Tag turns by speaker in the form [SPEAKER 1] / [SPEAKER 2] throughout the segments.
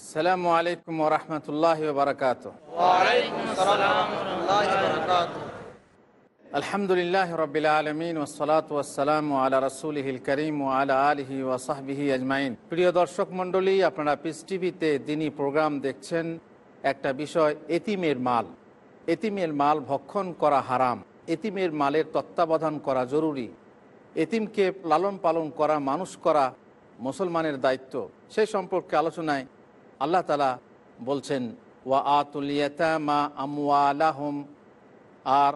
[SPEAKER 1] আসসালামু আলাইকুম রহমতুল্লাহ বারকাত আলহামদুলিল্লাহ রবিল আলমিন ওসলাত ওসালাম আলা রসুলহিল করিম ও আলা আলহি ওসাহবিহি আজমাইন। প্রিয় দর্শক মণ্ডলী, আপনারা পিস টিভিতে দিনই প্রোগ্রাম দেখছেন একটা বিষয়, এতিমের মাল। এতিমের মাল ভক্ষণ করা হারাম। এতিমের মালের তত্ত্বাবধান করা জরুরি। এতিমকে লালন পালন করা, মানুষ করা মুসলমানের দায়িত্ব। সেই সম্পর্কে আলোচনায় আল্লাহ তালা বলছেন, ওয়া আতুলিয়াতামা আমওয়ালাহুম আর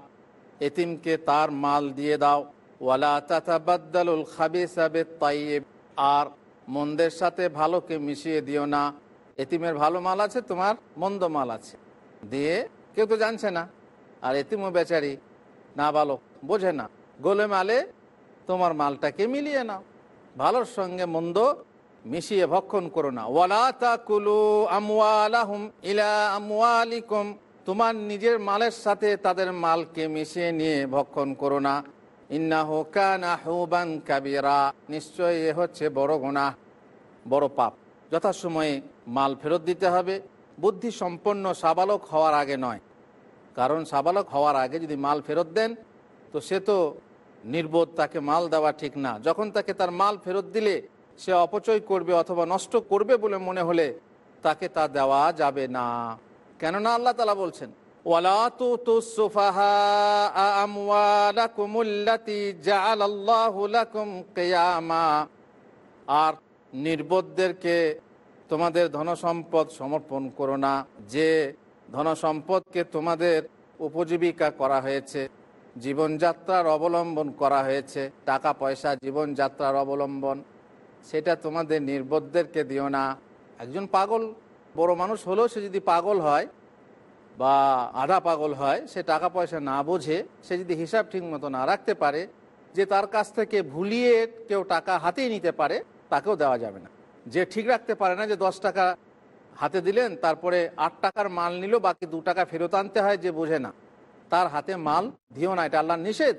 [SPEAKER 1] এতিমকে তার মাল দিয়ে দাও। ওয়ালা তাতাবাদ্দালুল খাবিসাবে তাইয়েব আর মন্দের সাথে ভালোকে মিশিয়ে দিও না। এতিমের ভালো মাল আছে, তোমার মন্দ মাল আছে। দিয়ে কেউ তো জানছে না। আর এতিমও বেচারি না ভালো, বোঝে না। গোলে মালে তোমার মালটাকে মিলিয়ে নাও। ভালোর সঙ্গে মন্দ মিশিয়ে ভক্ষণ করো না। ওয়ালা আমওয়ালাহুম ইলা আমওয়ালিকুম। তোমার নিজের মালের সাথে তাদের মালকে মিশিয়ে নিয়ে ভক্ষণ করো না। ইন্নাহু কানা হুবান কাবিরা। নিশ্চয় এ হচ্ছে বড় গুনাহ, বড় পাপ। যথাসময়ে মাল ফেরত দিতে হবে। বুদ্ধি সম্পন্ন সাবালক হওয়ার আগে নয়। কারণ সাবালক হওয়ার আগে যদি মাল ফেরত দেন, তো সে তো নির্বোধ, তাকে মাল দেওয়া ঠিক না। যখন তাকে তার মাল ফেরত দিলে সে অপচয় করবে অথবা নষ্ট করবে বলে মনে হলে তাকে তা দেওয়া যাবে না। কেননা আল্লাহ তালা বলছেন আর নির্বোধদেরকে তোমাদের ধনসম্পদ সমর্পণ করো না, যে ধনসম্পদকে তোমাদের উপজীবিকা করা হয়েছে, জীবনযাত্রার অবলম্বন করা হয়েছে টাকা পয়সা জীবনযাত্রার অবলম্বন। সেটা তোমাদের নির্বোধদেরকে দিও না। একজন পাগল, বড় মানুষ হলেও সে যদি পাগল হয় বা আধা পাগল হয়, সে টাকা পয়সা না বোঝে, সে যদি হিসাব ঠিক মতো না রাখতে পারে, যে তার কাছ থেকে ভুলিয়ে কেউ টাকা হাতেই নিতে পারে, তাকেও দেওয়া যাবে না। যে ঠিক রাখতে পারে না যে দশ টাকা হাতে দিলেন, তারপরে আট টাকার মাল নিল, বাকি দু টাকা ফেরত আনতে হয়, যে বোঝে না। তার হাতে মাল, দিও না, এটা আল্লাহ নিষেধ।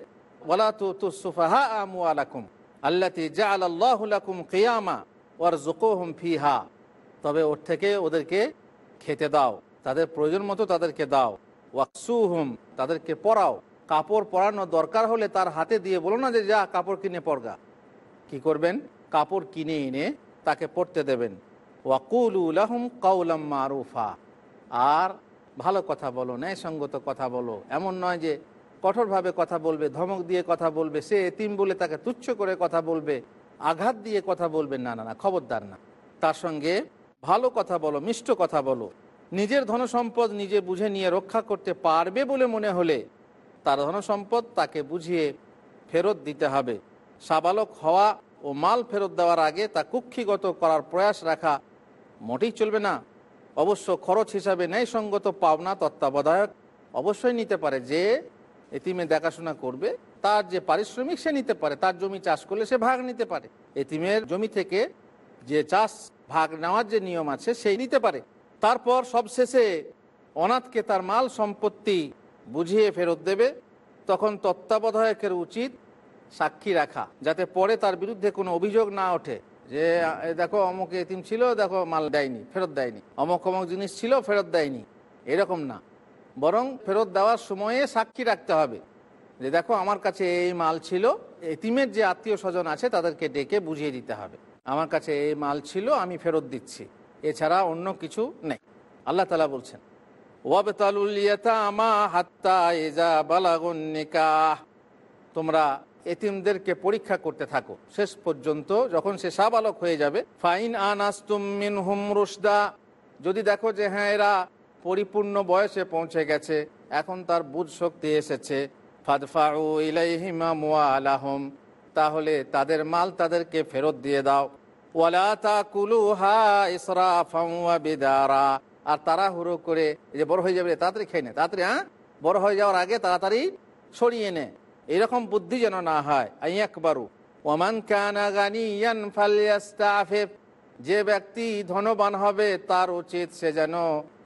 [SPEAKER 1] বলা তো তুসুফাহা আমু আলাকুম আল্লাতি জা আল্লাহুলাকুম কিয়ামা ওয়ার জুকোহম ফিহা। তবে ওর থেকে ওদেরকে খেতে দাও, তাদের প্রয়োজন মতো তাদেরকে দাও। ওয়াকসুহুম, তাদেরকে পরাও। কাপড় পরানো দরকার হলে তার হাতে দিয়ে বলো না যে, যা কাপড় কিনে পরগা। কি করবেন? কাপড় কিনে এনে তাকে পড়তে দেবেন। ওয়াকুলুলাহুম কাউলাম মারুফা। আর ভালো কথা বলো, ন্যায়সঙ্গত কথা বলো। এমন নয় যে কঠোরভাবে কথা বলবে, ধমক দিয়ে কথা বলবে, সে এতিম বলে তাকে তুচ্ছ করে কথা বলবে, আঘাত দিয়ে কথা বলবে, না না না, খবরদার না। তার সঙ্গে ভালো কথা বলো, মিষ্ট কথা বলো, নিজের ধনসম্পদ নিজে বুঝে নিয়ে রক্ষা করতে পারবে বলে মনে হলে তার ধনসম্পদ তাকে বুঝিয়ে ফেরত দিতে হবে। সাবালক হওয়া ও মাল ফেরত দেওয়ার আগে তা কুক্ষিগত করার প্রয়াস রাখা মোটেই চলবে না। অবশ্য খরচ হিসাবে ন্যায়সঙ্গত পাওনা তত্ত্বাবধায়ক অবশ্যই নিতে পারে যে এতিমে দেখাশোনা করবে, তার যে পারিশ্রমিক সে নিতে পারে, তার জমি চাষ করলে সে ভাগ নিতে পারে। এতিমের জমি থেকে যে চাষ ভাগ নেওয়ার যে নিয়ম আছে, সেই নিতে পারে। তারপর সবশেষে অনাথকে তার মাল সম্পত্তি বুঝিয়ে ফেরত দেবে। তখন তত্ত্বাবধায়কের উচিত সাক্ষী রাখা, যাতে পরে তার বিরুদ্ধে কোনো অভিযোগ না ওঠে যে দেখো, অমুক এতিম ছিল, দেখো, মাল দেয়নি, ফেরত দেয়নি। অমুক অমুক জিনিস ছিল, ফেরত দেয়নি। এরকম না। বরং ফেরত দেওয়ার সময়ে সাক্ষী রাখতে হবে যে দেখো আমার কাছে এই মাল ছিল, এতিমের যে আত্মীয় স্বজন আছে তাদেরকে ডেকে বুঝিয়ে দিতে হবে। আমার কাছে এই মাল ছিল, আমি ফেরত দিচ্ছি। এছাড়া অন্য কিছু নেই। আল্লাহ তালা বলছেন তোমরা এতিমদেরকে পরীক্ষা করতে থাকো। শেষ পর্যন্ত যখন সে সাবালক হয়ে যাবে, ফাইন আনাস্তুম মিন হুম রুশদা। যদি দেখো যে হ্যাঁ এরা পরিপূর্ণ বয়সে পৌঁছে গেছে। এখন তার বুধ শক্তি এসেছে। ইলাইহিমা মুআলাহুম। তাহলে তাদের মাল তাদেরকে ফেরত দিয়ে দাও। ওয়া বিদারা। আর তাড়াহুড়ো করে এই যে বড় হয়ে যাবে, তাড়াতাড়ি খেয়ে নে, তাড়াতাড়ি হ্যাঁ? বড় হয়ে যাওয়ার আগে তাড়াতাড়ি সরিয়ে নে। এরকম বুদ্ধি যেন না হয়। আইয়াকবারু। ওমান কানা যে ব্যক্তি ধনবান হবে, তার উচিত সে যেন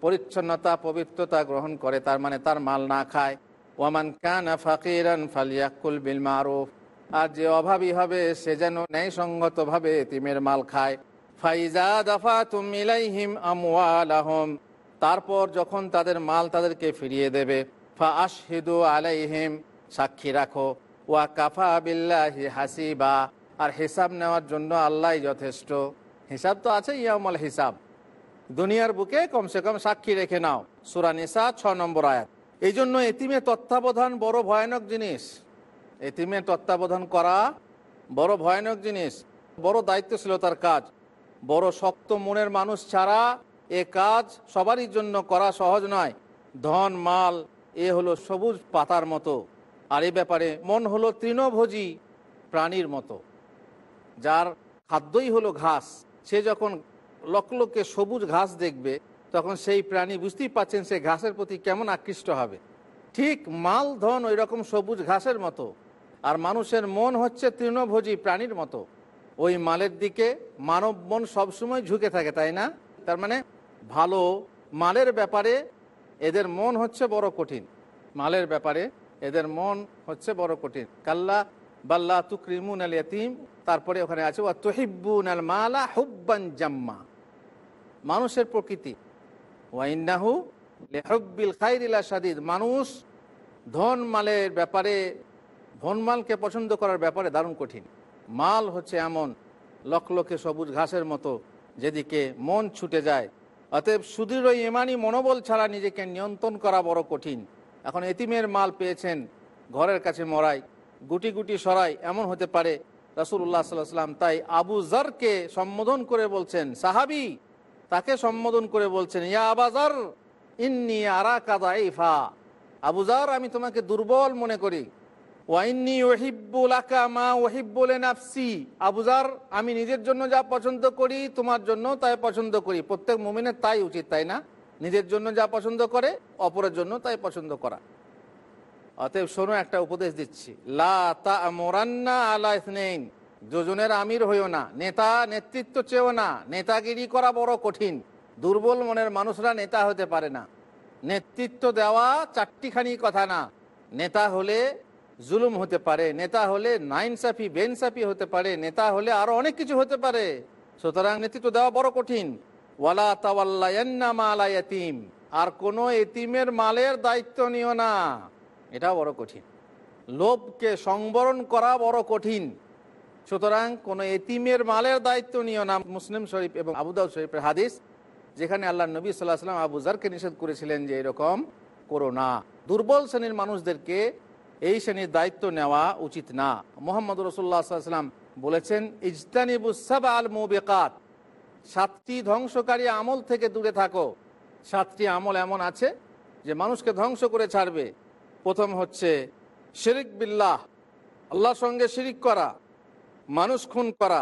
[SPEAKER 1] পরিচ্ছন্নতা, পবিত্রতা গ্রহণ করে, তার মানে তার মাল না খায়। ওয়ামান কানা ফাকিরান ফালিয়াকুল বিল মারুফ। আর যে অভাবী হবে, সে যেন ন্যায়সঙ্গতভাবে তিমের মাল খায়। ফাইজা দফা তুম ইলাইহিম আমওয়ালাহম। তারপর যখন তাদের মাল তাদেরকে ফিরিয়ে দেবে ফা আশহিদু আলাইহিম, সাক্ষী রাখো। ওয়া কাফা বিল্লাহি হাসিবা। আর হিসাব নেওয়ার জন্য আল্লাহ যথেষ্ট। হিসাব তো আছে ইয়ামল হিসাব। দুনিয়ার বুকে কমসে কম সাক্ষী রেখে নাও। সুরা নিসা, ছ নম্বর আয়াত। এই জন্য এতিমে তত্ত্বাবধান বড় ভয়ানক জিনিস। এতিমে তত্ত্বাবধান করা বড় ভয়ানক জিনিস। বড় দায়িত্বশীলতার কাজ। বড় শক্ত মনের মানুষ ছাড়া এ কাজ সবারই জন্য করা সহজ নয়। ধন, মাল, এ হলো সবুজ পাতার মতো। আর এ ব্যাপারে মন হলো তৃণভোজী প্রাণীর মতো। যার খাদ্যই হলো ঘাস। সে যখন লকলকে সবুজ ঘাস দেখবে, তখন সেই প্রাণী বুঝতেই পাচ্ছেন সে ঘাসের প্রতি কেমন আকৃষ্ট হবে। ঠিক মাল ধন ওই রকম সবুজ ঘাসের মতো, আর মানুষের মন হচ্ছে তৃণভোজী প্রাণীর মতো। ওই মালের দিকে মানব মন সবসময় ঝুঁকে থাকে, তাই না? তার মানে ভালো মালের ব্যাপারে এদের মন হচ্ছে বড় কঠিন। মালের ব্যাপারে এদের মন হচ্ছে বড় কঠিন। কাল্লা বাল্লা তুকরিমুন আল ইয়াতিম, তারপরে ওখানে আছে ওয়া তুহিব্বুন আল মালা হুব্বান জাম্মা। মানুষের প্রকৃতি। ওয়াইন্নাহু লেহব্বিল খাইরিলা সাদিদ মানুষ ধন মালের ব্যাপারে, ধন মালকে পছন্দ করার ব্যাপারে দারুণ কঠিন। মাল হচ্ছে এমন লক্ষ লক্ষে সবুজ ঘাসের মতো যেদিকে মন ছুটে যায়। অতএব সুদৃঢ় ইমানি মনোবল ছাড়া নিজেকে নিয়ন্ত্রণ করা বড় কঠিন। এখন এতিমের মাল পেয়েছেন, ঘরের কাছে মরাই, গুটি গুটি সরাই, এমন হতে পারে। রাসুল্লাহ সাল্লাহ সাল্লাম তাই আবু জারকে সম্বোধন করে বলছেন, সাহাবি তাকে সম্বোধন করে বলছেন, ইয়া আবাজার ইন্নি আবুজার আমি তোমাকে দুর্বল মনে করি। মা নাফসি আবুজার আমি নিজের জন্য যা পছন্দ করি, তোমার জন্য তাই পছন্দ করি। প্রত্যেক মুমিনের তাই উচিত, তাই না? নিজের জন্য যা পছন্দ করে, অপরের জন্য তাই পছন্দ করা। অতএব শোনো, একটা উপদেশ দিচ্ছি। লা তা মোরান্না আলা দুজনের আমির হইও না, নেতা নেতৃত্ব চেয়েও না, নেতাগিরি করা বড় কঠিন। দুর্বল মনের মানুষরা নেতা হতে পারে না। নেতৃত্ব দেওয়া চারটিখানি কথা না। নেতা হলে জুলুম হতে পারে, নেতা হলে নাইনসাফি, বেনসাফি হতে পারে, নেতা হলে আরও অনেক কিছু হতে পারে। সুতরাং নেতৃত্ব দেওয়া বড় কঠিন। ওয়ালা তাওয়াল্লায়ান্না মালা ইয়াতিম। আর কোনো এতিমের মালের দায়িত্ব নিও না। এটাও বড় কঠিন। লোভকে সংবরণ করা বড় কঠিন। সুতরাং কোন এতিমের মালের দায়িত্ব নিও না। মুসলিম শরীফ এবং আবুদাউদ শরীফের হাদিস, যেখানে আল্লাহ নবী সাল্লাহ সাল্লাম আবুজারকে নিষেধ করেছিলেন যে এরকম করো না। দুর্বল শ্রেণির মানুষদেরকে এই শ্রেণির দায়িত্ব নেওয়া উচিত না। মোহাম্মদ রসুল্লাহ সাল্লাম বলেছেন ইজতানিবুসাব আল মুবেকাত সাতটি ধ্বংসকারী আমল থেকে দূরে থাকো। সাতটি আমল এমন আছে যে মানুষকে ধ্বংস করে ছাড়বে। প্রথম হচ্ছে শিরিক বিল্লাহ, আল্লাহর সঙ্গে শিরিক করা। মানুষ খুন করা,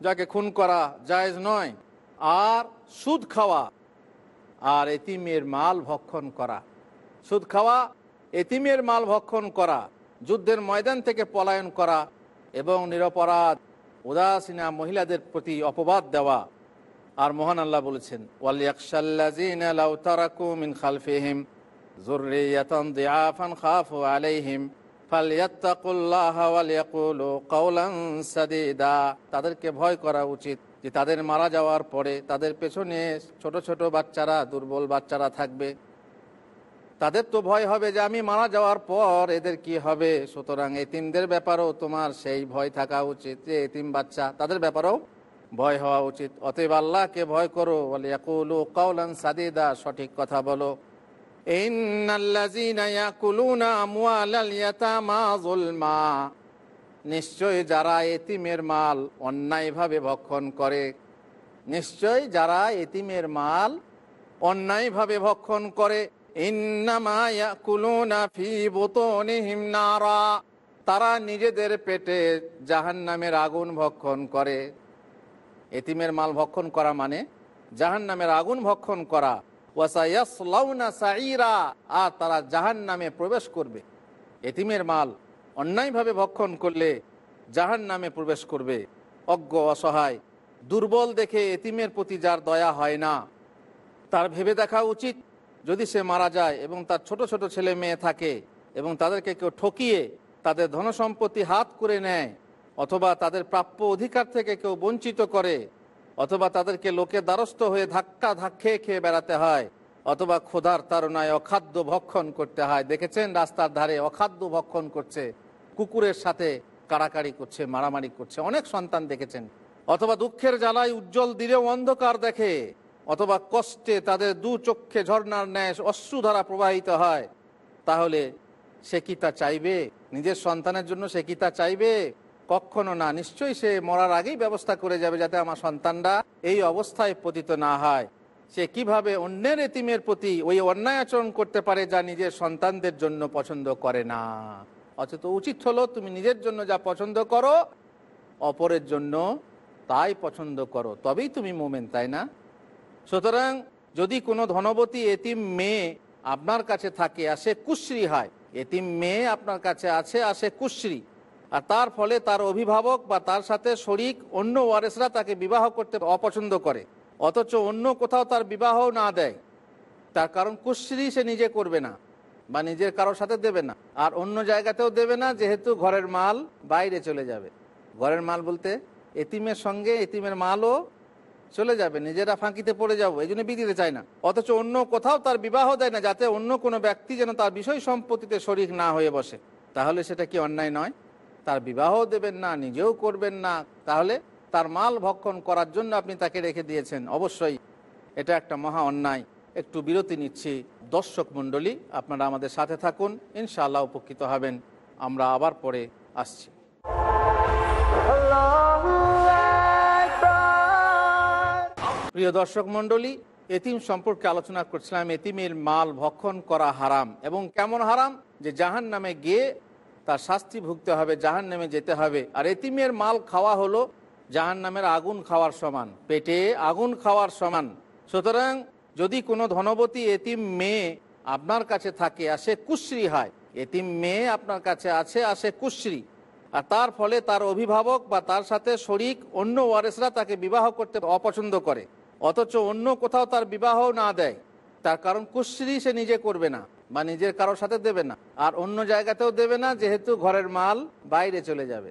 [SPEAKER 1] যাকে খুন করা জায়েজ নয়, আর সুদ খাওয়া, আর এতিমের মাল ভক্ষণ করা। সুদ খাওয়া, এতিমের মাল ভক্ষণ করা, যুদ্ধের ময়দান থেকে পলায়ন করা এবং নিরপরাধ, উদাসীনা মহিলাদের প্রতি অপবাদ দেওয়া। আর মহান আল্লাহ বলেছেন মিন খালফিহিম তাদেরকে ভয় করা উচিত যে তাদের মারা যাওয়ার পরে তাদের পেছনে ছোট ছোট বাচ্চারা, দুর্বল বাচ্চারা থাকবে। তাদের তো ভয় হবে যে আমি মারা যাওয়ার পর এদের কি হবে। সুতরাং এতিমদের ব্যাপারেও তোমার সেই ভয় থাকা উচিত যে এতিম বাচ্চা, তাদের ব্যাপারেও ভয় হওয়া উচিত। অতএব আল্লাহকে ভয় করো। বলে সাদিদা, সঠিক কথা বলো। নিশ্চয় যারা এতিমের মাল অন্যায়ভাবে ভক্ষণ করে নিশ্চয় যারা এতিমের মাল অন্যায়ভাবে ভক্ষণ করে তারা নিজেদের পেটে জাহান নামের আগুন ভক্ষণ করে। এতিমের মাল ভক্ষণ করা মানে জাহান নামের আগুন ভক্ষণ করা। আর তারা জাহান নামে প্রবেশ করবে। এতিমের মাল অন্যায়ভাবে ভক্ষণ করলে জাহান নামে প্রবেশ করবে। অজ্ঞ, অসহায়, দুর্বল দেখে এতিমের প্রতি যার দয়া হয় না, তার ভেবে দেখা উচিত। যদি সে মারা যায় এবং তার ছোট ছোট ছেলে মেয়ে থাকে এবং তাদেরকে কেউ ঠকিয়ে তাদের ধনসম্পত্তি হাত করে নেয়, অথবা তাদের প্রাপ্য অধিকার থেকে কেউ বঞ্চিত করে অথবা তাদেরকে লোকে দ্বারস্থ হয়ে ধাক্কা ধাক্কে খেয়ে বেড়াতে হয়, অথবা ক্ষুধার তারণায় অখাদ্য ভক্ষণ করতে হয়। দেখেছেন রাস্তার ধারে অখাদ্য ভক্ষণ করছে, কুকুরের সাথে কাড়াকাড়ি করছে, মারামারি করছে। অনেক সন্তান দেখেছেন। অথবা দুঃখের জ্বালায় উজ্জ্বল দিলেও অন্ধকার দেখে, অথবা কষ্টে তাদের দু চক্ষে ঝর্ণার ন্যায় অশ্রুধারা প্রবাহিত হয়। তাহলে সে কি তা চাইবে? নিজের সন্তানের জন্য সে কি তা চাইবে? কখনো না, নিশ্চয়ই সে মরার আগেই ব্যবস্থা করে যাবে যাতে আমার সন্তানরা এই অবস্থায় পতিত না হয়। সে কীভাবে অন্যের এতিমের প্রতি ওই অন্যায় আচরণ করতে পারে যা নিজের সন্তানদের জন্য পছন্দ করে না? অথচ উচিত হলো তুমি নিজের জন্য যা পছন্দ করো, অপরের জন্য তাই পছন্দ করো। তবেই তুমি মোমেন, তাই না? সুতরাং যদি কোনো ধনবতী এতিম মেয়ে আপনার কাছে থাকে আসে কুশ্রী হয়, এতিম মেয়ে আপনার কাছে আছে আসে কুশ্রী আর তার ফলে তার অভিভাবক বা তার সাথে শরিক অন্য ওয়ারেসরা তাকে বিবাহ করতে অপছন্দ করে, অথচ অন্য কোথাও তার বিবাহ না দেয়। তার কারণ কুশ্রী সে নিজে করবে না বা নিজের কারোর সাথে দেবে না, আর অন্য জায়গাতেও দেবে না, যেহেতু ঘরের মাল বাইরে চলে যাবে। ঘরের মাল বলতে এতিমের সঙ্গে এতিমের মালও চলে যাবে, নিজেরা ফাঁকিতে পড়ে যাব, এই জন্য বিয়ে দিতে চায় না। অথচ অন্য কোথাও তার বিবাহ দেয় না, যাতে অন্য কোনো ব্যক্তি যেন তার বিষয় সম্পত্তিতে শরিক না হয়ে বসে। তাহলে সেটা কি অন্যায় নয়? তার বিবাহ দেবেন না, নিজেও করবেন না, তাহলে তার মাল ভক্ষণ করার জন্য আপনি তাকে রেখে দিয়েছেন। অবশ্যই এটা একটা মহা অন্যায়। একটু বিরতি নিচ্ছি। দর্শক মণ্ডলী, আপনারা আমাদের সাথে থাকুন, ইনশাআল্লাহ উপকৃত হবেন। আমরা আবার পরে আসছি। প্রিয় দর্শক মণ্ডলী, এতিম সম্পর্কে আলোচনা করছিলাম। এতিমের মাল ভক্ষণ করা হারাম এবং কেমন হারাম? যে জাহান নামে গিয়ে তার শাস্তি ভুগতে হবে জাহান নামে যেতে হবে। আর এতিমের মাল খাওয়া হলো জাহান নামের আগুন খাওয়ার সমান, পেটে আগুন খাওয়ার সমান। সুতরাং যদি কোনো ধনবতী এতিম মেয়ে আপনার কাছে থাকে, আর সে কুশ্রী হয়, এতিম মেয়ে আপনার কাছে আছে, আর সে কুশ্রী, আর তার ফলে তার অভিভাবক বা তার সাথে শরিক অন্য ওয়ারেসরা তাকে বিবাহ করতে অপছন্দ করে, অথচ অন্য কোথাও তার বিবাহ না দেয়। তার কারণ কুশ্রী সে নিজে করবে না। বা নিজের কারোর সাথে দেবে না। আর অন্য জায়গাতেও দেবে না, যেহেতু ঘরের মাল বাইরে চলে যাবে।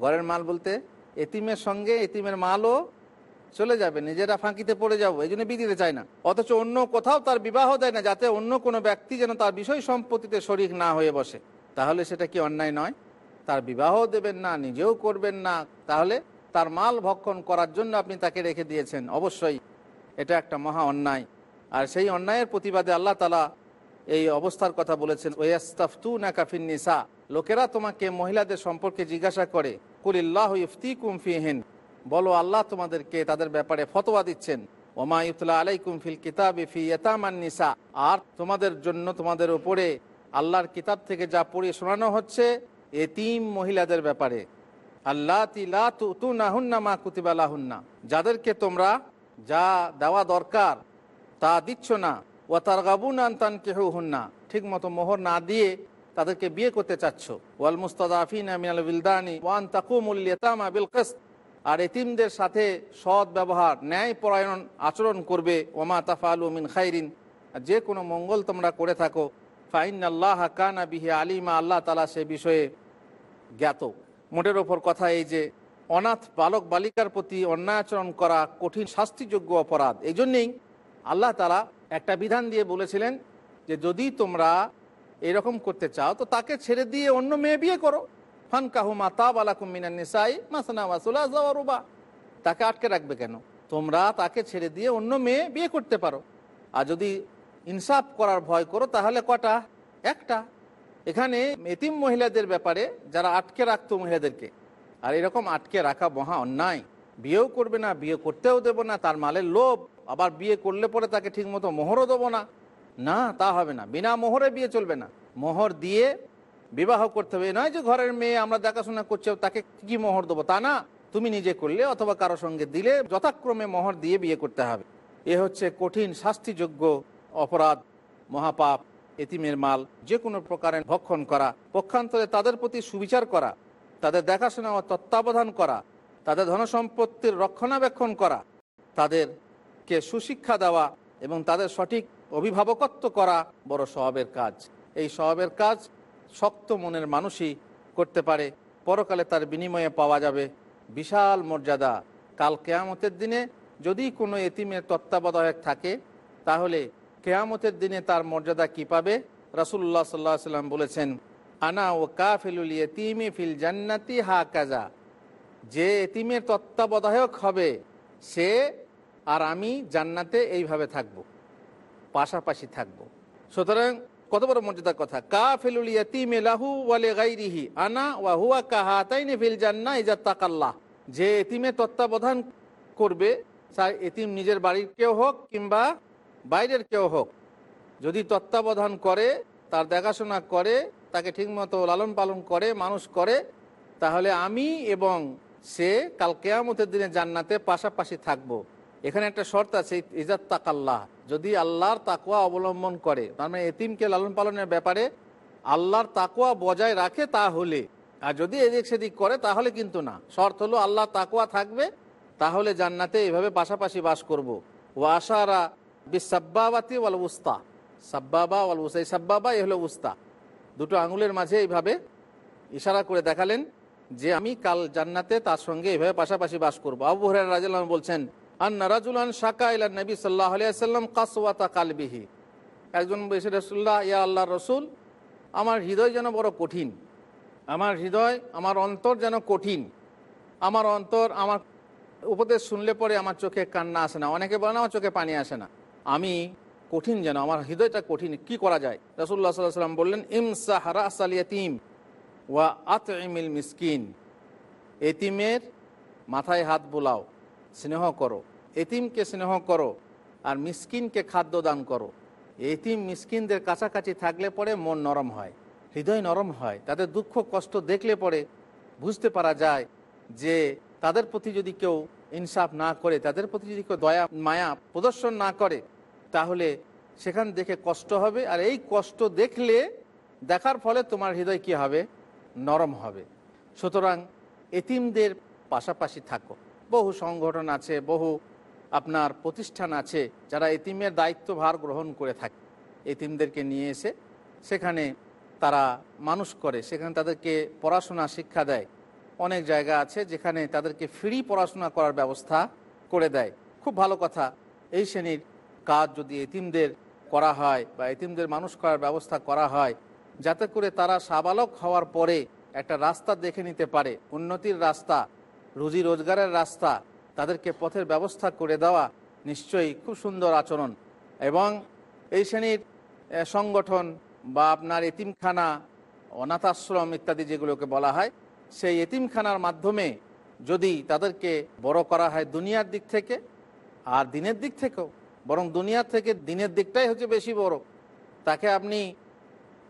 [SPEAKER 1] ঘরের মাল বলতে এতিমের সঙ্গে এতিমের মালও চলে যাবে, নিজেরা ফাঁকিতে পড়ে যাব, এই জন্য বিদিতে চায় না। অথচ অন্য কোথাও তার বিবাহ দেয় না, যাতে অন্য কোনো ব্যক্তি যেন তার বিষয় সম্পত্তিতে শরিক না হয়ে বসে। তাহলে সেটা কি অন্যায় নয়? তার বিবাহ দেবেন না, নিজেও করবেন না। তাহলে তার মাল ভক্ষণ করার জন্য আপনি তাকে রেখে দিয়েছেন। অবশ্যই এটা একটা মহা অন্যায়। আর সেই অন্যায়ের প্রতিবাদে আল্লাহ তালা এই অবস্থার কথা বলেছেন ওয়াস্তাফতু না কাফিন নিসা লোকেরা তোমাকে মহিলাদের সম্পর্কে জিজ্ঞাসা করে, কুলিল্লাহ ইফতি কুমফিহীন বলো, আল্লাহ তোমাদেরকে তাদের ব্যাপারে ফতোয়া দিচ্ছেন ওমা ইউতলা আলাইকুম ফিল কিতাব ফি ইয়াতামান নিসা আর তোমাদের জন্য তোমাদের উপরে আল্লাহর কিতাব থেকে যা পড়িয়ে শোনানো হচ্ছে, এতিম মহিলাদের ব্যাপারে। আল্লাহ তিলা তু না হুন্না মা কুতিবালা হুন্না যাদেরকে তোমরা যা দেওয়া দরকার তা দিচ্ছ না। ও তার গাবুন আনতান ঠিক মতো মোহর না দিয়ে তাদেরকে বিয়ে করতে চাচ্ছ। ওয়াল মুস্তাদাফিন বিলদানি ওয়ান তাকুমুল ইয়েতামা বিল কিসত, আর এতিমদের সাথে সৎ ব্যবহার, ন্যায় পরায়ণ আচরণ করবে ওমা তাফালু মিন খাইরিন যে কোনো মঙ্গল তোমরা করে থাকো ফাইন আল্লাহ কানা বিহে আলিমা, আল্লাহ তালা সে বিষয়ে জ্ঞাত। মোটের ওপর কথা এই যে, অনাথ বালক বালিকার প্রতি অন্যায় আচরণ করা কঠিন শাস্তিযোগ্য অপরাধ, এই জন্যেই আল্লাহ তালা একটা বিধান দিয়ে বলেছিলেন যে যদি তোমরা এরকম করতে চাও, তো তাকে ছেড়ে দিয়ে অন্য মেয়ে বিয়ে করো। ফান কাহুমা তা বালাকুম মিনান নিসাই মাসানা ওয়াসুলা জাওয়ারুবা তাকে আটকে রাখবে কেন? তোমরা তাকে ছেড়ে দিয়ে অন্য মেয়ে বিয়ে করতে পারো। আর যদি ইনসাফ করার ভয় করো, তাহলে কটা? একটা। এখানে এতিম মহিলাদের ব্যাপারে যারা আটকে রাখতো মহিলাদেরকে, আর এরকম আটকে রাখা মহা অন্যায়। বিয়েও করবে না, বিয়ে করতেও দেবো না, তার মালের লোভ। আবার বিয়ে করলে পরে তাকে ঠিকমতো মোহরও দেবো না। না, তা হবে না। বিনা মোহরে বিয়ে চলবে না। মোহর দিয়ে বিবাহ করতে হবে। নয় যে ঘরের মেয়ে আমরা দেখাশোনা করছি তাকে কি মোহর দেবো তা না। তুমি নিজে করলে অথবা কারও সঙ্গে দিলে যথাক্রমে মোহর দিয়ে বিয়ে করতে হবে। এ হচ্ছে কঠিন, শাস্তিযোগ্য অপরাধ, মহাপাপ, এতিমের মাল যে কোনো প্রকারের ভক্ষণ করা, পক্ষান্তরে তাদের প্রতি সুবিচার করা, তাদের দেখাশোনা ও তত্ত্বাবধান করা, তাদের ধনসম্পত্তির রক্ষণাবেক্ষণ করা তাদেরকে সুশিক্ষা দেওয়া এবং তাদের সঠিক অভিভাবকত্ব করা বড় স্বভাবের কাজ। এই স্বভাবের কাজ শক্ত মনের মানুষই করতে পারে। পরকালে তার বিনিময়ে পাওয়া যাবে বিশাল মর্যাদা। কাল কেয়ামতের দিনে যদি কোনো এতিমের তত্ত্বাবধায়ক থাকে, তাহলে কেয়ামতের দিনে তার মর্যাদা কি পাবে? রাসুল্লাহ সাল্লাহ সাল্লাম বলেছেন, আনা ও কা কাফিলুল ইয়তিমি ফিল জান্নাতি হা কাজা যে এতিমের তত্ত্বাবধায়ক হবে, সে আর আমি জান্নাতে এইভাবে থাকব, পাশাপাশি থাকব সুতরাং কত বড় মর্যাদার কথা কা ফিলুল ইয়তিমে লাহু ওয়ালে গাইরিহি আনা ওয়া হুয়া কাহাতাইনি ফিল জান্না ইজা তাকাল্লাহ যে এতিমের তত্ত্বাবধান করবে তার এতিম নিজের বাড়ির কেউ হোক কিংবা বাইরের কেউ হোক, যদি তত্ত্বাবধান করে, তার দেখাশোনা করে, তাকে ঠিকমতো লালন পালন করে, মানুষ করে, তাহলে আমি এবং সে কাল কেয়ামতের দিনে জান্নাতে পাশাপাশি থাকব। এখানে একটা শর্ত আছে, ইজাত তাকাল্লাহ। যদি আল্লাহর তাকুয়া অবলম্বন করে, তার মানে এতিমকে লালন পালনের ব্যাপারে আল্লাহর তাকুয়া বজায় রাখে তাহলে। আর যদি এদিক সেদিক করে, তাহলে কিন্তু না। শর্ত হলো আল্লাহ তাকুয়া থাকবে, তাহলে জান্নাতে এইভাবে পাশাপাশি বাস করব। ও আশারা বিসাব্বাবাতি ওয়াল উস্তা। সাব্বাবা ওয়াল উস্তা, এই সাব্বাবা এ হলো উস্তা। দুটো আঙুলের মাঝে এইভাবে ইশারা করে দেখালেন যে, আমি কাল জান্নাতে তার সঙ্গে এইভাবে পাশাপাশি বাস করব। আবু হরার রাজাল্লাহ বলছেন ইলা সাল্লাহ কাসওয়াতা কালবিহি। একজন ইয়া আল্লাহ রসুল, আমার হৃদয় যেন বড় কঠিন। আমার হৃদয়, আমার অন্তর যেন কঠিন। আমার অন্তর, আমার উপদেশ শুনলে পরে আমার চোখে কান্না আসে না। অনেকে বলে না, আমার চোখে পানি আসে না। আমি কঠিন যেন, আমার হৃদয়টা কঠিন, কি করা যায়? রসুল্লাহ সাল্লাহ সাল্লাম বললেন ইমসা হারা আসালিয়াতিম ওয়া আত ইমিল মিসকিন। এতিমের মাথায় হাত বোলাও। স্নেহ করো। এতিমকে স্নেহ করো আর মিসকিনকে খাদ্য দান করো। এতিম মিসকিনদের কাছাকাছি থাকলে পরে মন নরম হয়, হৃদয় নরম হয়, তাদের দুঃখ কষ্ট দেখলে পরে বুঝতে পারা যায় যে তাদের প্রতি যদি কেউ ইনসাফ না করে, তাদের প্রতি যদি কেউ দয়া, মায়া প্রদর্শন না করে, তাহলে সেখান দেখে কষ্ট হবে আর এই কষ্ট দেখলে দেখার ফলে তোমার হৃদয় কি হবে? নরম হবে। সুতরাং এতিমদের পাশাপাশি থাকো। বহু সংগঠন আছে, বহু আপনার প্রতিষ্ঠান আছে যারা এতিমের দায়িত্বভার গ্রহণ করে থাকে। এতিমদেরকে নিয়ে এসে সেখানে তারা মানুষ করে, সেখানে তাদেরকে পড়াশোনা শিক্ষা দেয়। অনেক জায়গা আছে যেখানে তাদেরকে ফ্রি পড়াশোনা করার ব্যবস্থা করে দেয়। খুব ভালো কথা, এই শ্রেণির কাজ যদি এতিমদের করা হয় বা এতিমদের মানুষ করার ব্যবস্থা করা হয়, যাতে করে তারা সাবালক হওয়ার পরে একটা রাস্তা দেখে নিতে পারে, উন্নতির রাস্তা রুজি রোজগারের রাস্তা তাদেরকে পথের ব্যবস্থা করে দেওয়া নিশ্চয়ই খুব সুন্দর আচরণ। এবং এই শ্রেণির সংগঠন বা আপনার এতিমখানা অনাথ আশ্রম ইত্যাদি যেগুলোকে বলা হয়, সেই এতিমখানার মাধ্যমে যদি তাদেরকে বড় করা হয় দুনিয়ার দিক থেকে আর দিনের দিক থেকেও, বরং দুনিয়ার থেকে দিনের দিকটাই হচ্ছে বেশি বড়, তাকে আপনি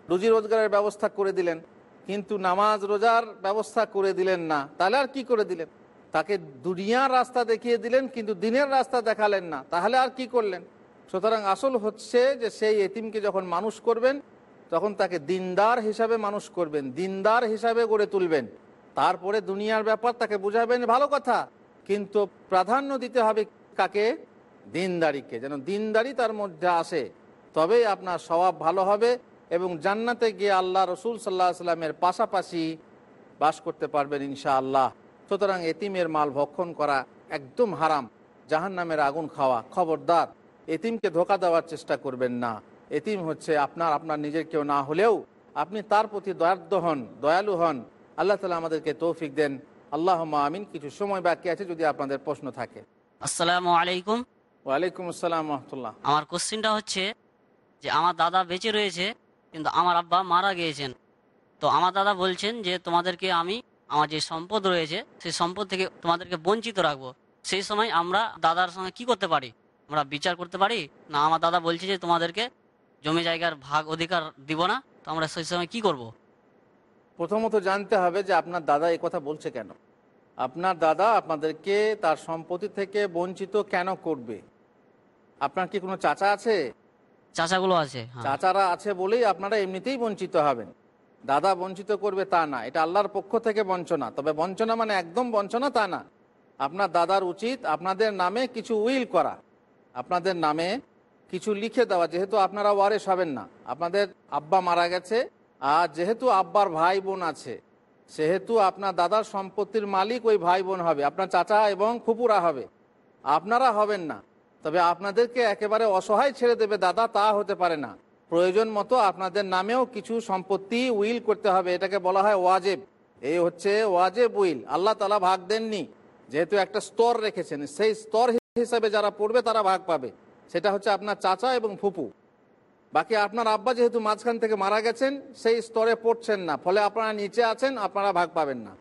[SPEAKER 1] রুজি রোজগারের ব্যবস্থা করে দিলেন। কিন্তু নামাজ, রোজার ব্যবস্থা করে দিলেন না। তাহলে আর কি করে দিলেন? তাকে দুনিয়ার রাস্তা দেখিয়ে দিলেন, কিন্তু দিনের রাস্তা দেখালেন না। তাহলে আর কি করলেন? সুতরাং আসল হচ্ছে যে সেই এতিমকে যখন মানুষ করবেন, তখন তাকে দিনদার হিসাবে মানুষ করবেন, দিনদার হিসাবে গড়ে তুলবেন। তারপরে দুনিয়ার ব্যাপার তাকে বুঝাবেন, ভালো কথা। কিন্তু প্রাধান্য দিতে হবে কাকে? দিনদারিকে। যেন দিনদারি তার মধ্যে আসে, তবেই আপনার স্বভাব ভালো হবে। এবং জান্নাতে গিয়ে আল্লাহ রসুল সাল্লাহ সাল্লামের পাশাপাশি বাস করতে পারবেন ইনশা আল্লাহ সুতরাং এতিমের মাল ভক্ষণ করা একদম হারাম জাহান নামের আগুন খাওয়া খবরদার। এতিমকে ধোকা দেওয়ার চেষ্টা করবেন না। এতিম হচ্ছে আপনার আপনার নিজের কেউ না হলেও আপনি তার প্রতি দয়ার্দ হন দয়ালু হন। আল্লাহ তালা আমাদেরকে তৌফিক দেন। আল্লাহ আমিন। কিছু সময় বাকি আছে যদি আপনাদের প্রশ্ন থাকে।
[SPEAKER 2] আসসালামু আলাইকুম।
[SPEAKER 1] ওয়ালাইকুম আসসালাম রহমতুল্লাহ।
[SPEAKER 2] আমার কোশ্চিনটা হচ্ছে যে আমার দাদা বেঁচে রয়েছে কিন্তু আমার আব্বা মারা গিয়েছেন। তো আমার দাদা বলছেন যে, তোমাদেরকে আমি, আমার যে সম্পদ রয়েছে, সেই সম্পদ থেকে তোমাদেরকে বঞ্চিত রাখব। সেই সময় আমরা দাদার সঙ্গে কি করতে পারি? আমরা বিচার করতে পারি? না, আমার দাদা বলছে যে, তোমাদেরকে জমি জায়গার ভাগ অধিকার দিব না, তো আমরা সেই সময় কি করব।
[SPEAKER 1] প্রথমত জানতে হবে যে, আপনার দাদা এই কথা বলছে কেন? আপনার দাদা আপনাদেরকে তার সম্পত্তি থেকে বঞ্চিত কেন করবে? আপনার কি কোনো চাচা আছে?
[SPEAKER 2] চাচাগুলো আছে হ্যাঁ।
[SPEAKER 1] চাচারা আছে বলেই আপনারা এমনিতেই বঞ্চিত হবেন। দাদা বঞ্চিত করবে তা না, এটা আল্লাহর পক্ষ থেকে বঞ্চনা। তবে বঞ্চনা মানে একদম বঞ্চনা তা না। আপনার দাদার উচিত আপনাদের নামে কিছু উইল করা। আপনাদের নামে কিছু লিখে দেওয়া, যেহেতু আপনারা ওয়ারেস হবেন না। আপনাদের আব্বা মারা গেছে, আর যেহেতু আব্বার ভাই বোন আছে, সেহেতু আপনার দাদার সম্পত্তির মালিক ওই ভাই বোন হবে। আপনার চাচা এবং ফুপুরা হবে। আপনারা হবেন না। তবে আপনাদেরকে একেবারে অসহায় ছেড়ে দেবে দাদা, তা হতে পারে না। প্রয়োজন মতো আপনাদের নামেও কিছু সম্পত্তি উইল করতে হবে, এটাকে বলা হয় ওয়াজেব। এই হচ্ছে ওয়াজেব উইল, আল্লাহ তালা ভাগ দেননি। যেহেতু একটা স্তর রেখেছেন, সেই স্তর হিসাবে যারা পড়বে তারা ভাগ পাবে। সেটা হচ্ছে আপনার চাচা এবং ফুপু। বাকি আপনার আব্বা যেহেতু মাঝখান থেকে মারা গেছেন, সেই স্তরে পড়ছেন না, ফলে আপনারা নিচে আছেন, আপনারা ভাগ পাবেন না।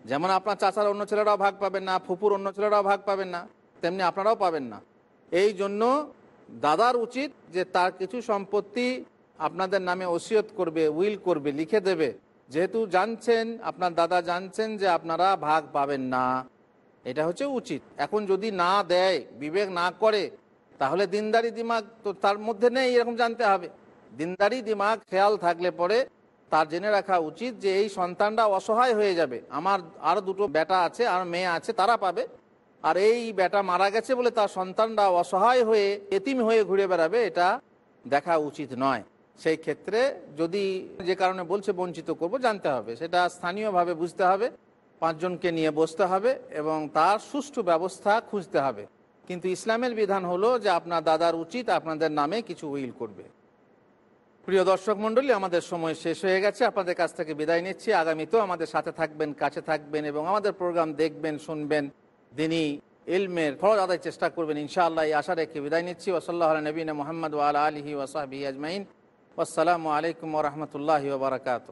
[SPEAKER 1] যেমন আপনার চাচার অন্য ছেলেরাও ভাগ পাবেন না, ফুপুর অন্য ছেলেরাও ভাগ পাবেন না, তেমনি আপনারাও পাবেন না। এই জন্য দাদার উচিত যে তার কিছু সম্পত্তি আপনাদের নামে ওসিয়ত করবে, উইল করবে, লিখে দেবে। যেহেতু জানছেন, আপনার দাদা জানছেন যে আপনারা ভাগ পাবেন না। এটা হচ্ছে উচিত। এখন যদি না দেয়, বিবেক না করে, তাহলে দিনদারি দিমাগ তো তার মধ্যে নেই, এরকম জানতে হবে। দিনদারি দিমাগ খেয়াল থাকলে পরে তার জেনে রাখা উচিত যে এই সন্তানটা অসহায় হয়ে যাবে। আমার আরও দুটো বেটা আছে, আর মেয়ে আছে, তারা পাবে। আর এই বেটা মারা গেছে বলে তার সন্তানরা অসহায় হয়ে, এতিম হয়ে ঘুরে বেড়াবে, এটা দেখা উচিত নয়। সেই ক্ষেত্রে যদি যে কারণে বলছে বঞ্চিত করব, জানতে হবে। সেটা স্থানীয়ভাবে বুঝতে হবে, পাঁচজনকে নিয়ে বসতে হবে এবং তার সুষ্ঠু ব্যবস্থা খুঁজতে হবে। কিন্তু ইসলামের বিধান হলো যে আপনার দাদার উচিত আপনাদের নামে কিছু উইল করবে। প্রিয় দর্শক মণ্ডলী, আমাদের সময় শেষ হয়ে গেছে। আপনাদের কাছ থেকে বিদায় নিচ্ছি। আগামীতেও আমাদের সাথে থাকবেন, কাছে থাকবেন এবং আমাদের প্রোগ্রাম দেখবেন, শুনবেন। দিনই ইলমের ফরজ আদায় চেষ্টা করবেন, ইনশাআল্লাহ। এই আশা রেখে বিদায় নিচ্ছি। ওসল্লাহ নবীন মোহাম্মদ ওয়াল আলহি ওসাহি আজমাইন। আসসালামু আলাইকুম রহমতুল্লাহ বারকাত